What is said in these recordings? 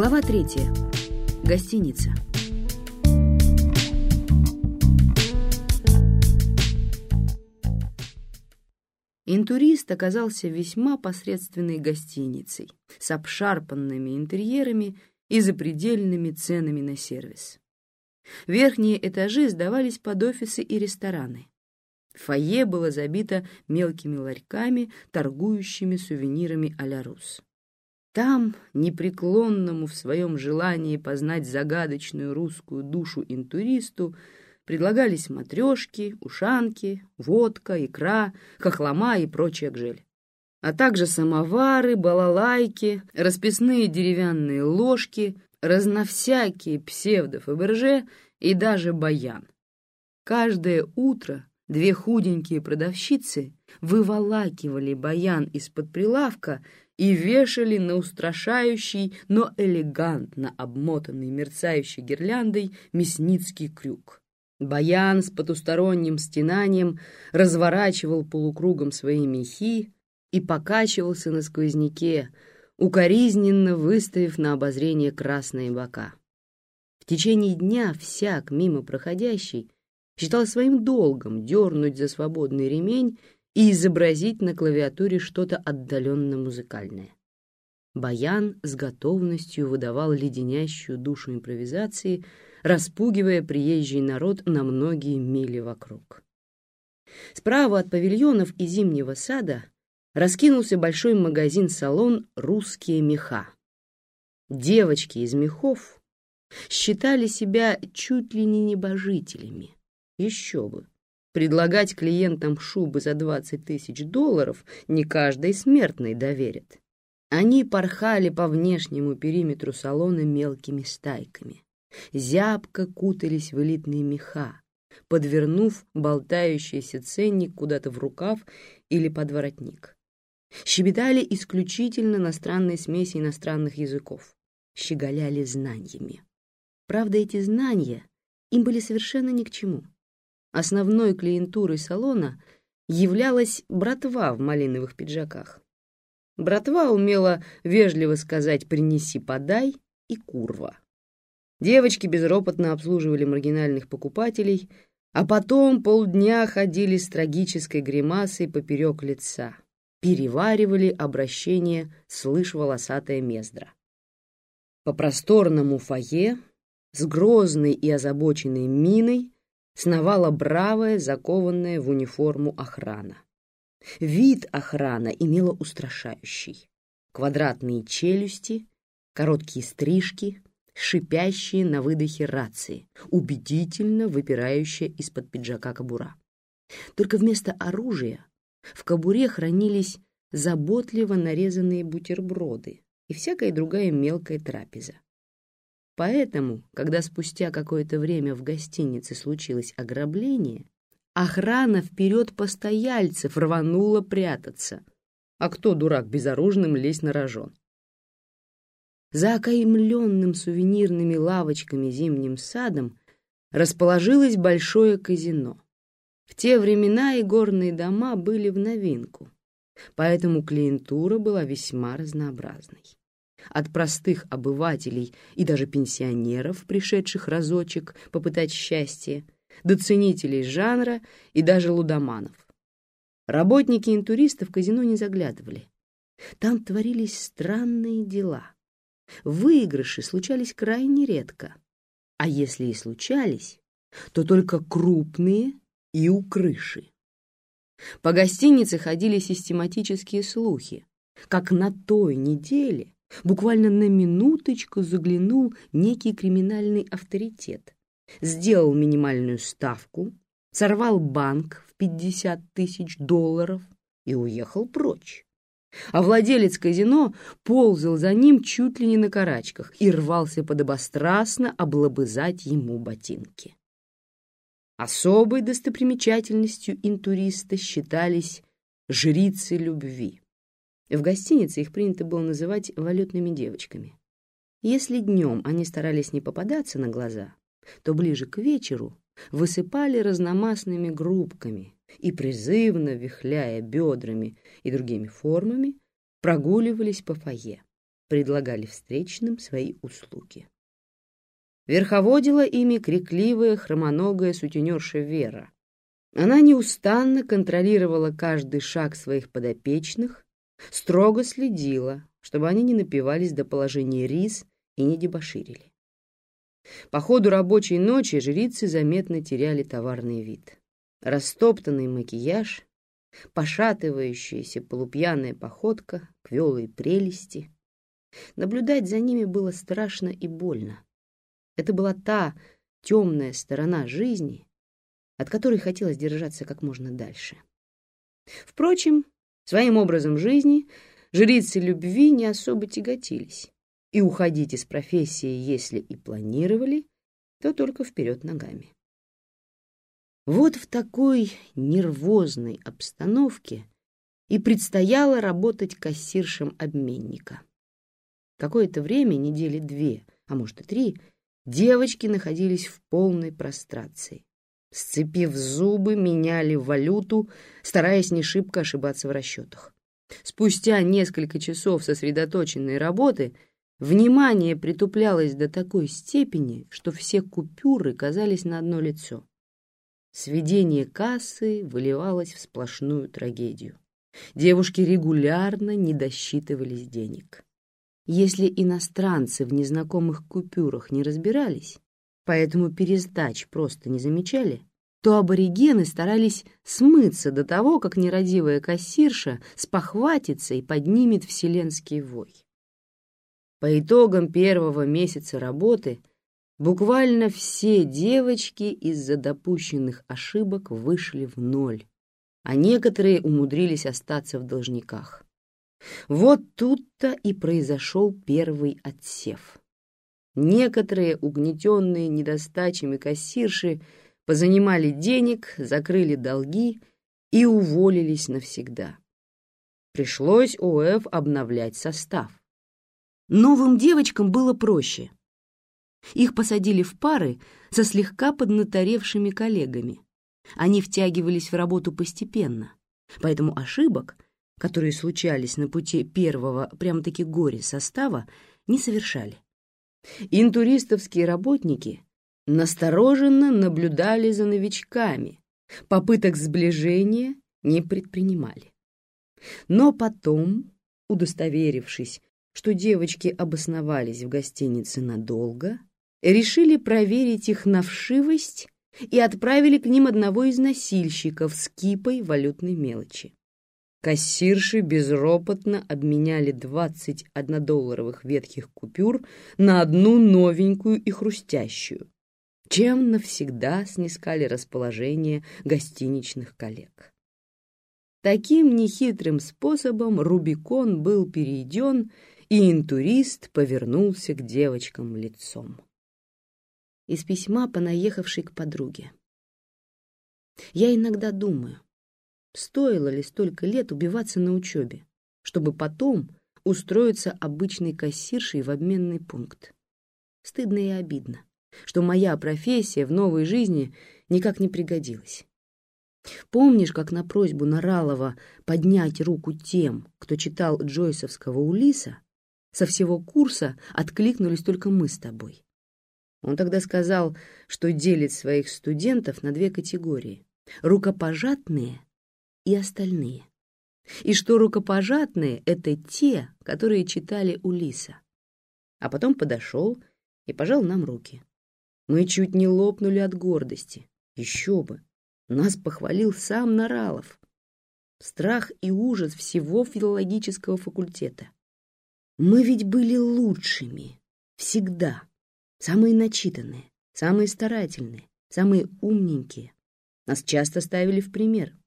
Глава третья. Гостиница. Интурист оказался весьма посредственной гостиницей с обшарпанными интерьерами и запредельными ценами на сервис. Верхние этажи сдавались под офисы и рестораны. Фойе было забито мелкими ларьками, торгующими сувенирами а-ля Рус. Там, непреклонному в своем желании познать загадочную русскую душу интуристу, предлагались матрешки, ушанки, водка, икра, хохлома и прочая гжель. А также самовары, балалайки, расписные деревянные ложки, разновсякие псевдо-фаберже и даже баян. Каждое утро две худенькие продавщицы выволакивали баян из-под прилавка и вешали на устрашающий, но элегантно обмотанный мерцающей гирляндой мясницкий крюк. Баян с потусторонним стенанием разворачивал полукругом свои мехи и покачивался на сквозняке, укоризненно выставив на обозрение красные бока. В течение дня всяк мимо проходящий считал своим долгом дернуть за свободный ремень и изобразить на клавиатуре что-то отдаленно музыкальное. Баян с готовностью выдавал леденящую душу импровизации, распугивая приезжий народ на многие мили вокруг. Справа от павильонов и зимнего сада раскинулся большой магазин-салон «Русские меха». Девочки из мехов считали себя чуть ли не небожителями. Еще бы! Предлагать клиентам шубы за 20 тысяч долларов не каждый смертный доверит. Они порхали по внешнему периметру салона мелкими стайками. Зябко кутались в элитные меха, подвернув болтающийся ценник куда-то в рукав или под воротник. Щебетали исключительно на странной смеси иностранных языков. Щеголяли знаниями. Правда, эти знания им были совершенно ни к чему. Основной клиентурой салона являлась братва в малиновых пиджаках. Братва умела вежливо сказать «принеси, подай» и «курва». Девочки безропотно обслуживали маргинальных покупателей, а потом полдня ходили с трагической гримасой поперек лица, переваривали обращение «слышь, волосатая мездра». По просторному фойе с грозной и озабоченной миной сновала бравая, закованная в униформу охрана. Вид охрана имела устрашающий. Квадратные челюсти, короткие стрижки, шипящие на выдохе рации, убедительно выпирающая из-под пиджака кобура. Только вместо оружия в кобуре хранились заботливо нарезанные бутерброды и всякая другая мелкая трапеза. Поэтому, когда спустя какое-то время в гостинице случилось ограбление, охрана вперед постояльцев рванула прятаться. А кто, дурак, безоружным лезть на рожон? За окаймленным сувенирными лавочками зимним садом расположилось большое казино. В те времена и горные дома были в новинку, поэтому клиентура была весьма разнообразной от простых обывателей и даже пенсионеров, пришедших разочек попытать счастье, до ценителей жанра и даже лудоманов. Работники интуристы в казино не заглядывали. Там творились странные дела. Выигрыши случались крайне редко. А если и случались, то только крупные и у крыши. По гостинице ходили систематические слухи, как на той неделе Буквально на минуточку заглянул некий криминальный авторитет, сделал минимальную ставку, сорвал банк в 50 тысяч долларов и уехал прочь. А владелец казино ползал за ним чуть ли не на карачках и рвался подобострастно облобызать ему ботинки. Особой достопримечательностью интуриста считались жрицы любви. В гостинице их принято было называть валютными девочками. Если днем они старались не попадаться на глаза, то ближе к вечеру высыпали разномастными группками и, призывно вихляя бедрами и другими формами, прогуливались по фойе. предлагали встречным свои услуги. Верховодила ими крикливая хромоногая сутенерша Вера. Она неустанно контролировала каждый шаг своих подопечных, строго следила, чтобы они не напивались до положения рис и не дебоширили. По ходу рабочей ночи жрицы заметно теряли товарный вид. Растоптанный макияж, пошатывающаяся полупьяная походка, квелые прелести. Наблюдать за ними было страшно и больно. Это была та темная сторона жизни, от которой хотелось держаться как можно дальше. Впрочем, своим образом жизни жрицы любви не особо тяготились, и уходить из профессии, если и планировали, то только вперед ногами. Вот в такой нервозной обстановке и предстояло работать кассиршем обменника. Какое-то время, недели две, а может и три, девочки находились в полной прострации. Сцепив зубы, меняли валюту, стараясь не шибко ошибаться в расчетах. Спустя несколько часов сосредоточенной работы внимание притуплялось до такой степени, что все купюры казались на одно лицо. Сведение кассы выливалось в сплошную трагедию. Девушки регулярно не досчитывались денег. Если иностранцы в незнакомых купюрах не разбирались, поэтому пересдач просто не замечали, то аборигены старались смыться до того, как нерадивая кассирша спохватится и поднимет вселенский вой. По итогам первого месяца работы Буквально все девочки из-за допущенных ошибок вышли в ноль, а некоторые умудрились остаться в должниках. Вот тут-то и произошел первый отсев. Некоторые, угнетенные недостачами кассирши, позанимали денег, закрыли долги и уволились навсегда. Пришлось ОФ обновлять состав. Новым девочкам было проще — их посадили в пары со слегка поднаторевшими коллегами. Они втягивались в работу постепенно, поэтому ошибок, которые случались на пути первого прямо-таки горе состава, не совершали. Интуристовские работники настороженно наблюдали за новичками, попыток сближения не предпринимали. Но потом, удостоверившись, что девочки обосновались в гостинице надолго, решили проверить их на вшивость и отправили к ним одного из носильщиков с кипой валютной мелочи. Кассирши безропотно обменяли 20 однодолларовых ветхих купюр на одну новенькую и хрустящую, чем навсегда снискали расположение гостиничных коллег. Таким нехитрым способом Рубикон был перейден, и интурист повернулся к девочкам лицом из письма, понаехавшей к подруге. Я иногда думаю, стоило ли столько лет убиваться на учебе, чтобы потом устроиться обычной кассиршей в обменный пункт. Стыдно и обидно, что моя профессия в новой жизни никак не пригодилась. Помнишь, как на просьбу Наралова поднять руку тем, кто читал Джойсовского Улиса, со всего курса откликнулись только мы с тобой? Он тогда сказал, что делит своих студентов на две категории — рукопожатные и остальные. И что рукопожатные — это те, которые читали Улиса. А потом подошел и пожал нам руки. Мы чуть не лопнули от гордости. Еще бы! Нас похвалил сам Наралов. Страх и ужас всего филологического факультета. Мы ведь были лучшими. Всегда. Самые начитанные, самые старательные, самые умненькие. Нас часто ставили в пример.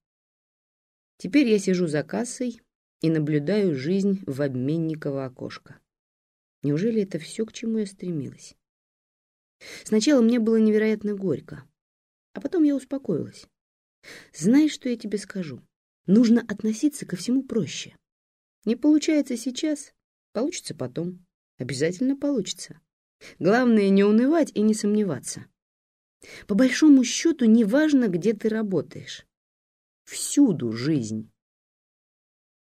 Теперь я сижу за кассой и наблюдаю жизнь в обменниково окошко. Неужели это все, к чему я стремилась? Сначала мне было невероятно горько, а потом я успокоилась. Знаешь, что я тебе скажу? Нужно относиться ко всему проще. Не получается сейчас, получится потом. Обязательно получится. Главное не унывать и не сомневаться. По большому счету, неважно, где ты работаешь. Всюду жизнь.